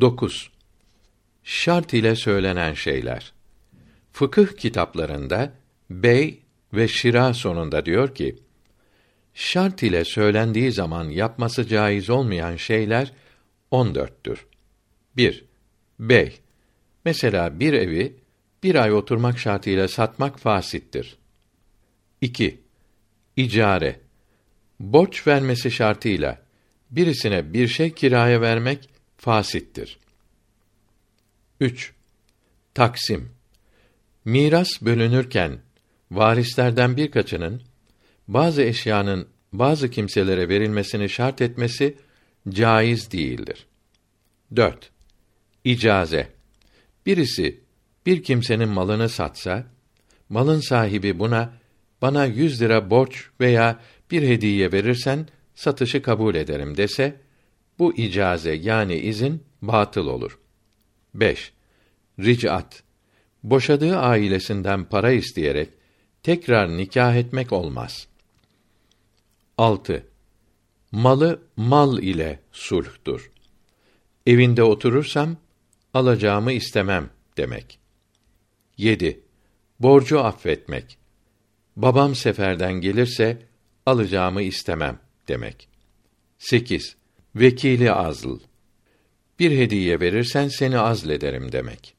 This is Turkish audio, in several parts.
9. Şart ile söylenen şeyler. Fıkıh kitaplarında bey ve şira sonunda diyor ki: Şart ile söylendiği zaman yapması caiz olmayan şeyler 14'tür. 1. Bey. Mesela bir evi bir ay oturmak şartıyla satmak fasittir. 2. İcare. Borç vermesi şartıyla birisine bir şey kiraya vermek fasittir. 3. Taksim. Miras bölünürken varislerden birkaçının bazı eşyanın bazı kimselere verilmesini şart etmesi caiz değildir. 4. İcaze. Birisi bir kimsenin malını satsa, malın sahibi buna bana yüz lira borç veya bir hediye verirsen satışı kabul ederim dese, bu icaze yani izin batıl olur. 5. Ric'at. Boşadığı ailesinden para isteyerek tekrar nikah etmek olmaz. 6. Malı mal ile sulhtur. Evinde oturursam alacağımı istemem demek. 7. Borcu affetmek. Babam seferden gelirse alacağımı istemem demek. 8. Vekili azl. Bir hediye verirsen seni azlederim demek.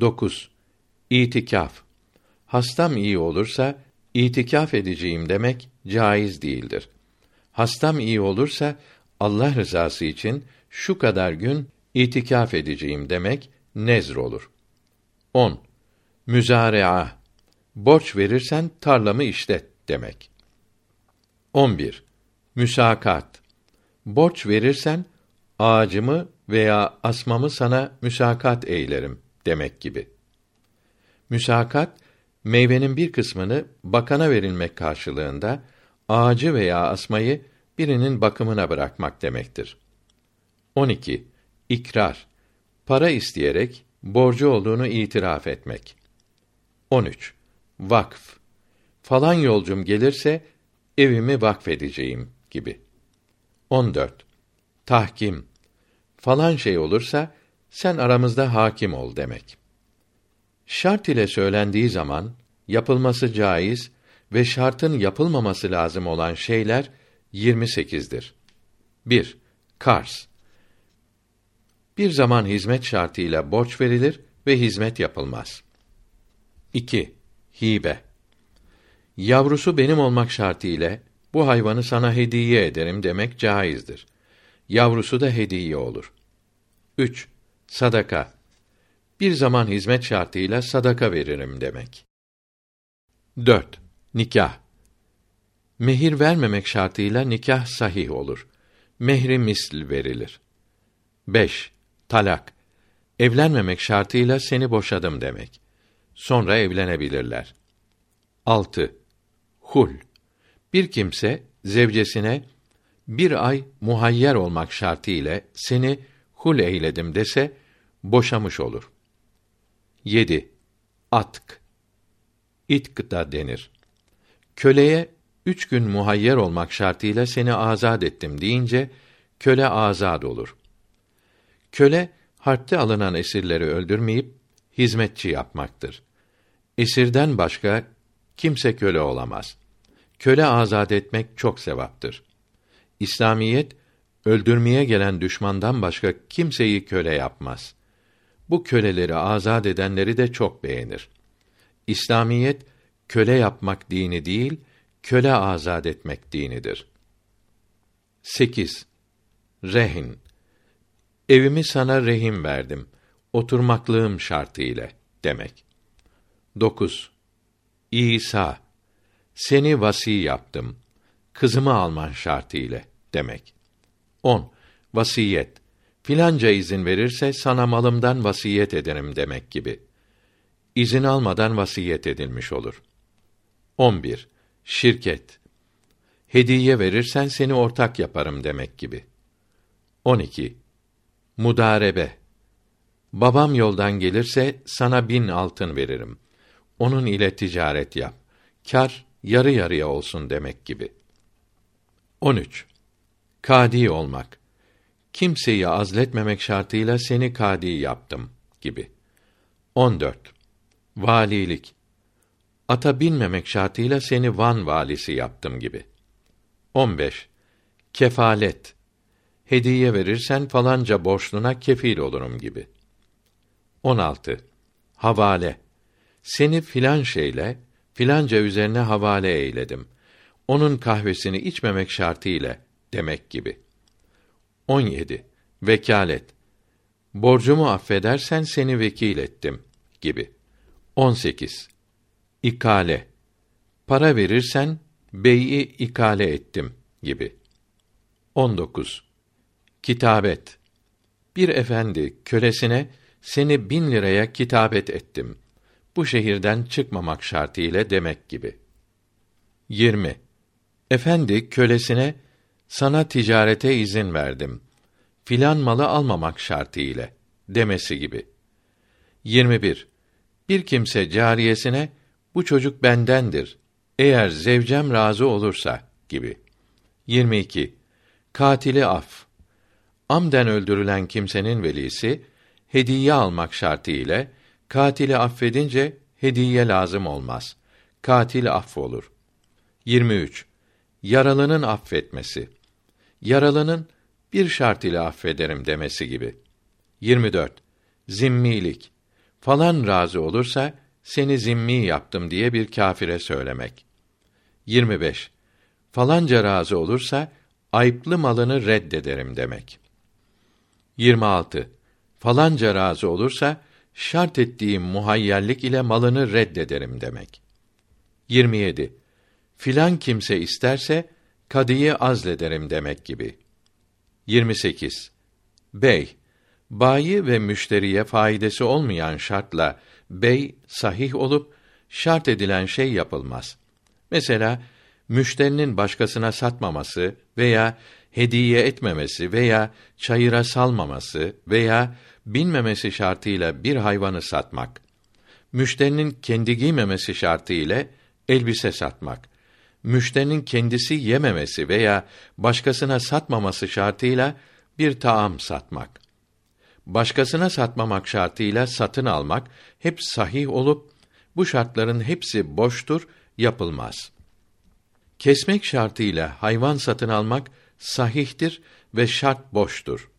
9. İtikaf. Hastam iyi olursa itikaf edeceğim demek caiz değildir. Hastam iyi olursa Allah rızası için şu kadar gün itikaf edeceğim demek nezr olur. 10. Müzare'a. Borç verirsen tarlamı işlet demek. 11. Müsakat. Borç verirsen ağacımı veya asmamı sana müsakat eylerim demek gibi. Müsakat meyvenin bir kısmını bakana verilmek karşılığında ağacı veya asmayı birinin bakımına bırakmak demektir. 12. İkrar. Para isteyerek borcu olduğunu itiraf etmek. 13. Vakf. Falan yolcum gelirse evimi vakfedeceğim gibi. 14. Tahkim. Falan şey olursa sen aramızda hakim ol demek. Şart ile söylendiği zaman yapılması caiz ve şartın yapılmaması lazım olan şeyler 28'dir. 1. Kars. Bir zaman hizmet şartıyla borç verilir ve hizmet yapılmaz. 2. Hibe. Yavrusu benim olmak şartıyla bu hayvanı sana hediye ederim demek caizdir. Yavrusu da hediye olur. 3. Sadaka. Bir zaman hizmet şartıyla sadaka veririm demek. 4. Nikah. Mehir vermemek şartıyla nikah sahih olur. Mehri misl verilir. 5. Talak. Evlenmemek şartıyla seni boşadım demek. Sonra evlenebilirler. 6. Hul. Bir kimse zevcesine bir ay muhayyer olmak şartı ile seni hul eyledim dese boşamış olur. 7. Atk. İtk da denir. Köleye üç gün muhayyer olmak şartıyla seni azad ettim deyince köle azad olur. Köle harpte alınan esirleri öldürmeyip hizmetçi yapmaktır. Esirden başka kimse köle olamaz. Köle azad etmek çok sevaptır. İslamiyet öldürmeye gelen düşmandan başka kimseyi köle yapmaz. Bu köleleri azad edenleri de çok beğenir. İslamiyet köle yapmak dini değil, köle azad etmek dinidir. 8. Rehin Evimi sana rehim verdim. Oturmaklığım şartı ile demek. 9. İsa Seni vasi yaptım. Kızımı alman şartı ile demek. 10. Vasiyet Filanca izin verirse sana malımdan vasiyet ederim demek gibi. İzin almadan vasiyet edilmiş olur. 11. Şirket Hediye verirsen seni ortak yaparım demek gibi. 12. Mudarebe Babam yoldan gelirse sana bin altın veririm. Onun ile ticaret yap. Kar yarı yarıya olsun demek gibi. 13. Kadi olmak. kimseyi azletmemek şartıyla seni kadi yaptım gibi. 14. Valilik. Ata binmemek şartıyla seni Van valisi yaptım gibi. 15. Kefalet. Hediye verirsen falanca borçluna kefil olurum gibi. 16. Havale. Seni filan şeyle filanca üzerine havale eyledim. Onun kahvesini içmemek şartıyla demek gibi. 17. Vekalet. Borcumu affedersen seni vekil ettim gibi. 18. İkale. Para verirsen beyi ikale ettim gibi. 19. Kitabet. Bir efendi kölesine seni bin liraya kitabet ettim. Bu şehirden çıkmamak şartıyla demek gibi. 20. Efendi kölesine sana ticarete izin verdim. Filan malı almamak şartıyla demesi gibi. 21. Bir kimse cariyesine bu çocuk bendendir. Eğer zevcem razı olursa gibi. 22. Katili af. Amden öldürülen kimsenin velisi hediye almak şartıyla katili affedince hediye lazım olmaz. Katil affolur. 23. Yaralının affetmesi. Yaralının bir şart ile affederim demesi gibi. 24. Zimmilik. Falan razı olursa seni zimmi yaptım diye bir kâfire söylemek. 25. Falanca razı olursa ayıplı malını reddederim demek. 26. Falanca razı olursa şart ettiğim muhayyerlik ile malını reddederim demek. 27. Filan kimse isterse kadıyı azlederim demek gibi. 28. Bey bayi ve müşteriye faydası olmayan şartla bey sahih olup şart edilen şey yapılmaz. Mesela müşterinin başkasına satmaması veya hediye etmemesi veya çayıra salmaması veya binmemesi şartıyla bir hayvanı satmak. Müşterinin kendi giymemesi şartıyla elbise satmak. Müşterinin kendisi yememesi veya başkasına satmaması şartıyla bir taam satmak. Başkasına satmamak şartıyla satın almak hep sahih olup bu şartların hepsi boştur, yapılmaz. Kesmek şartıyla hayvan satın almak sahihtir ve şart boştur.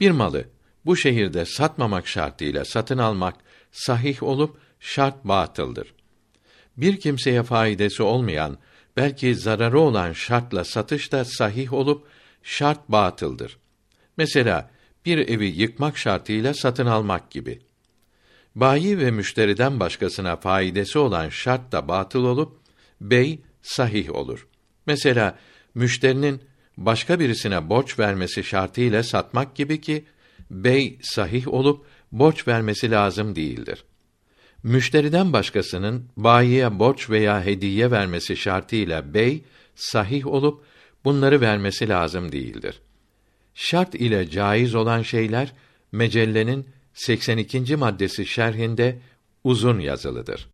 Bir malı bu şehirde satmamak şartıyla satın almak sahih olup şart batıldır. Bir kimseye faydası olmayan, belki zararı olan şartla satış da sahih olup şart batıldır. Mesela bir evi yıkmak şartıyla satın almak gibi. Bayi ve müşteriden başkasına faydası olan şart da batıl olup bey sahih olur. Mesela müşterinin başka birisine borç vermesi şartıyla satmak gibi ki bey sahih olup borç vermesi lazım değildir. Müşteriden başkasının bayiye borç veya hediye vermesi şartıyla bey sahih olup bunları vermesi lazım değildir. Şart ile caiz olan şeyler mecellenin 82. maddesi şerhinde uzun yazılıdır.